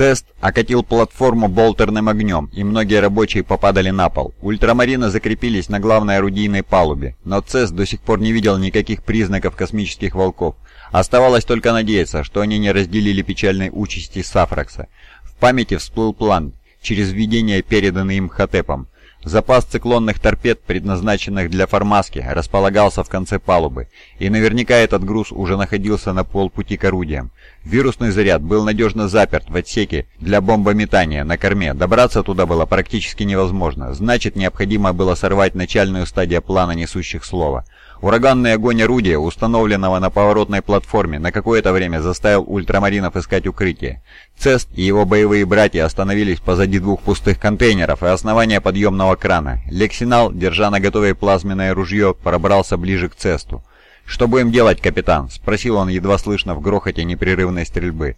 Цест окатил платформу болтерным огнем, и многие рабочие попадали на пол. Ультрамарины закрепились на главной орудийной палубе, но Цест до сих пор не видел никаких признаков космических волков. Оставалось только надеяться, что они не разделили печальной участи Сафракса. В памяти всплыл план, через введение, переданный им Хатепом. Запас циклонных торпед, предназначенных для формаски, располагался в конце палубы, и наверняка этот груз уже находился на полпути к орудиям. Вирусный заряд был надежно заперт в отсеке для бомбометания на корме. Добраться туда было практически невозможно, значит необходимо было сорвать начальную стадию плана несущих слова. Ураганный огонь орудия, установленного на поворотной платформе, на какое-то время заставил ультрамаринов искать укрытие. Цест и его боевые братья остановились позади двух пустых контейнеров и основания подъемного крана. Лексинал, держа на готове плазменное ружье, пробрался ближе к Цесту. «Что будем делать, капитан?» — спросил он едва слышно в грохоте непрерывной стрельбы.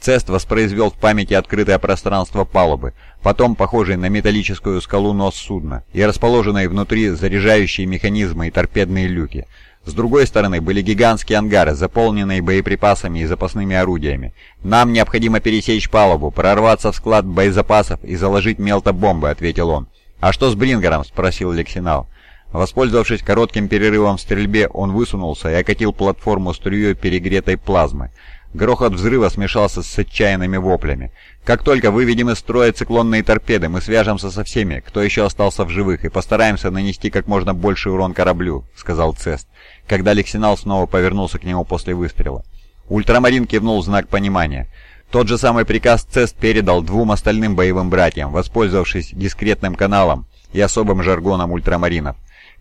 Цест воспроизвел в памяти открытое пространство палубы, потом похожий на металлическую скалу нос судна и расположенные внутри заряжающие механизмы и торпедные люки. С другой стороны были гигантские ангары, заполненные боеприпасами и запасными орудиями. «Нам необходимо пересечь палубу, прорваться в склад боезапасов и заложить мелтобомбы», — ответил он. «А что с Брингером?» — спросил Лексинал. Воспользовавшись коротким перерывом в стрельбе, он высунулся и окатил платформу струей перегретой плазмы. Грохот взрыва смешался с отчаянными воплями. «Как только выведем из строя циклонные торпеды, мы свяжемся со всеми, кто еще остался в живых, и постараемся нанести как можно больше урон кораблю», — сказал Цест, когда Лексинал снова повернулся к нему после выстрела. Ультрамарин кивнул в знак понимания. Тот же самый приказ Цест передал двум остальным боевым братьям, воспользовавшись дискретным каналом и особым жаргоном ультрамаринов.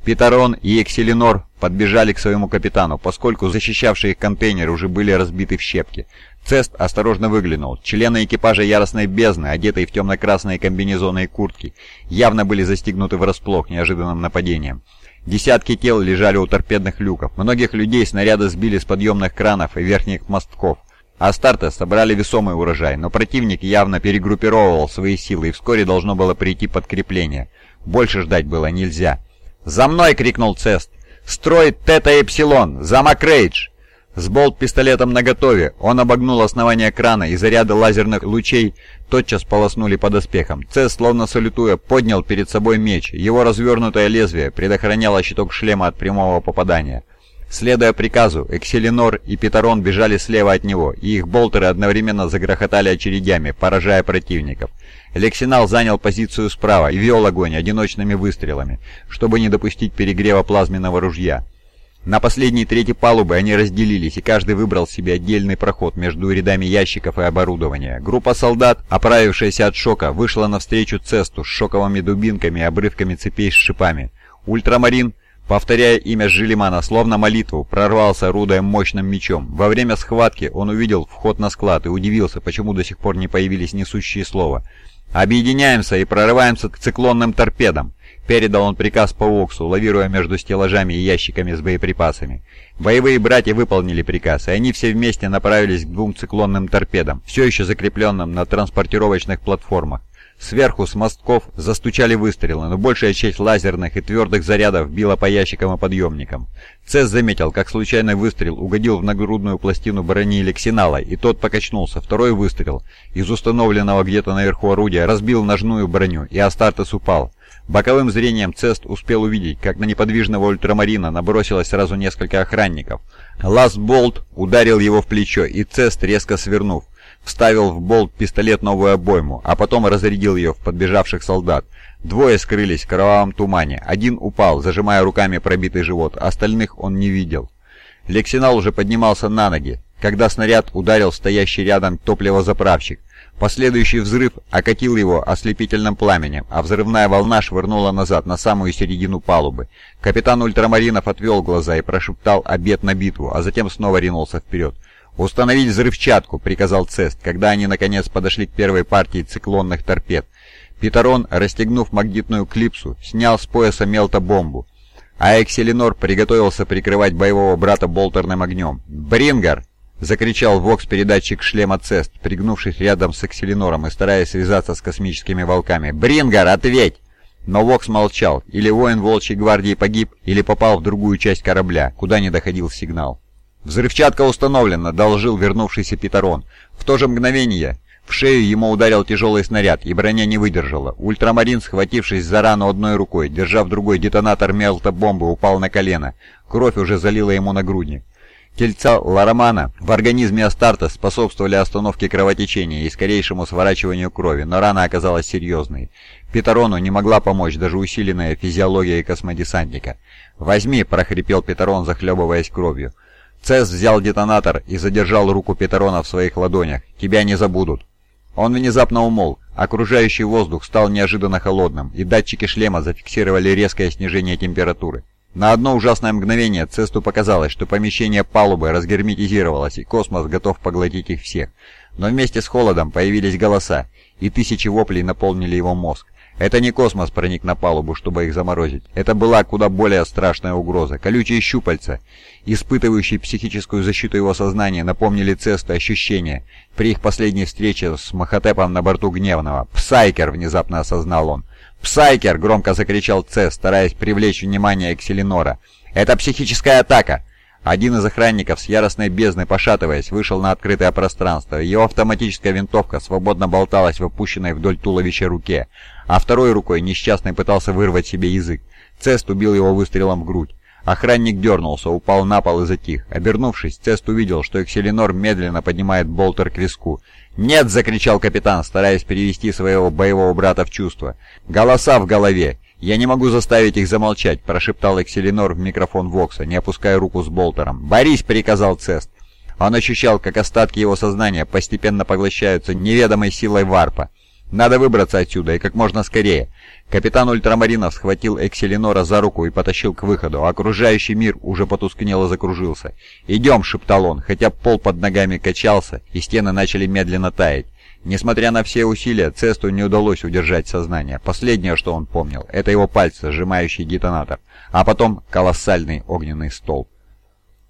Питарон и Экселинор подбежали к своему капитану, поскольку защищавшие их контейнеры уже были разбиты в щепки. Цест осторожно выглянул. Члены экипажа яростной бездны, одетые в темно-красные комбинезоны и куртки, явно были застигнуты врасплох неожиданным нападением. Десятки тел лежали у торпедных люков. Многих людей снаряды сбили с подъемных кранов и верхних мостков. Астарты собрали весомый урожай, но противник явно перегруппировывал свои силы, и вскоре должно было прийти подкрепление. Больше ждать было нельзя. «За мной!» — крикнул Цест. «Строит Тета-Эпсилон! Замок Рейдж!» С болт-пистолетом наготове он обогнул основание крана, и заряды лазерных лучей тотчас полоснули по доспехам. Цест, словно салютуя, поднял перед собой меч. Его развернутое лезвие предохраняло щиток шлема от прямого попадания. Следуя приказу, Экселинор и Питарон бежали слева от него, и их болтеры одновременно загрохотали очередями, поражая противников. Лексинал занял позицию справа и вел огонь одиночными выстрелами, чтобы не допустить перегрева плазменного ружья. На последней трети палубы они разделились, и каждый выбрал себе отдельный проход между рядами ящиков и оборудования. Группа солдат, оправившаяся от шока, вышла навстречу Цесту с шоковыми дубинками и обрывками цепей с шипами. Ультрамарин Повторяя имя Жилимана, словно молитву, прорвался, орудуя мощным мечом. Во время схватки он увидел вход на склад и удивился, почему до сих пор не появились несущие слова. «Объединяемся и прорываемся к циклонным торпедам», — передал он приказ по Оксу, лавируя между стеллажами и ящиками с боеприпасами. Боевые братья выполнили приказ, и они все вместе направились к двум циклонным торпедам, все еще закрепленным на транспортировочных платформах. Сверху с мостков застучали выстрелы, но большая часть лазерных и твердых зарядов била по ящикам и подъемникам. Цесс заметил, как случайный выстрел угодил в нагрудную пластину брони Лексинала, и тот покачнулся. Второй выстрел из установленного где-то наверху орудия разбил ножную броню, и Астартес упал. Боковым зрением Цест успел увидеть, как на неподвижного ультрамарина набросилось сразу несколько охранников. Лас-болт ударил его в плечо, и Цест, резко свернув, вставил в болт-пистолет новую обойму, а потом разрядил ее в подбежавших солдат. Двое скрылись в кровавом тумане. Один упал, зажимая руками пробитый живот, остальных он не видел. Лексинал уже поднимался на ноги, когда снаряд ударил стоящий рядом топливозаправщик. Последующий взрыв окатил его ослепительным пламенем, а взрывная волна швырнула назад на самую середину палубы. Капитан Ультрамаринов отвел глаза и прошептал обед на битву, а затем снова ринулся вперед. «Установить взрывчатку», — приказал Цест, когда они наконец подошли к первой партии циклонных торпед. Питарон, расстегнув магнитную клипсу, снял с пояса мелтобомбу, а Экселинор приготовился прикрывать боевого брата болтерным огнем. «Брингар!» — закричал вокс-передатчик шлема Цест, пригнувшись рядом с Экселинором и стараясь связаться с космическими волками. «Брингар, ответь!» Но Вокс молчал. Или воин Волчьей гвардии погиб, или попал в другую часть корабля, куда не доходил сигнал. «Взрывчатка установлена», — доложил вернувшийся Питарон. В то же мгновение В шею ему ударил тяжелый снаряд, и броня не выдержала. Ультрамарин, схватившись за рану одной рукой, держа в другой детонатор мелто-бомбы, упал на колено. Кровь уже залила ему нагрудник. Тельца Ларомана в организме Астарта способствовали остановке кровотечения и скорейшему сворачиванию крови, но рана оказалась серьезной. Петарону не могла помочь даже усиленная физиология космодесантника. «Возьми!» – прохрипел Петарон, захлебываясь кровью. Цесс взял детонатор и задержал руку Петарона в своих ладонях. «Тебя не забудут!» Он внезапно умолк. Окружающий воздух стал неожиданно холодным, и датчики шлема зафиксировали резкое снижение температуры. На одно ужасное мгновение Цесту показалось, что помещение палубы разгерметизировалось, и космос готов поглотить их всех. Но вместе с холодом появились голоса, и тысячи воплей наполнили его мозг. Это не космос проник на палубу, чтобы их заморозить. Это была куда более страшная угроза. Колючие щупальца, испытывающие психическую защиту его сознания, напомнили Цесту ощущения при их последней встрече с Махотепом на борту Гневного. «Псайкер!» — внезапно осознал он. «Псайкер!» — громко закричал Цест, стараясь привлечь внимание Экселинора. «Это психическая атака!» Один из охранников с яростной бездной, пошатываясь, вышел на открытое пространство. Его автоматическая винтовка свободно болталась в опущенной вдоль туловища руке, а второй рукой несчастный пытался вырвать себе язык. Цест убил его выстрелом в грудь. Охранник дернулся, упал на пол и затих. Обернувшись, Цест увидел, что Экселинор медленно поднимает болтер к виску. «Нет!» — закричал капитан, стараясь перевести своего боевого брата в чувство. «Голоса в голове! Я не могу заставить их замолчать!» — прошептал Экселинор в микрофон Вокса, не опуская руку с болтером. «Борись!» — приказал Цест. Он ощущал, как остатки его сознания постепенно поглощаются неведомой силой варпа. Надо выбраться отсюда и как можно скорее. Капитан Ультрамаринов схватил Экселинора за руку и потащил к выходу. Окружающий мир уже потускнел и закружился. «Идем!» — шептал он, хотя пол под ногами качался, и стены начали медленно таять. Несмотря на все усилия, Цесту не удалось удержать сознание. Последнее, что он помнил, это его пальцы, сжимающие детонатор, а потом колоссальный огненный столб.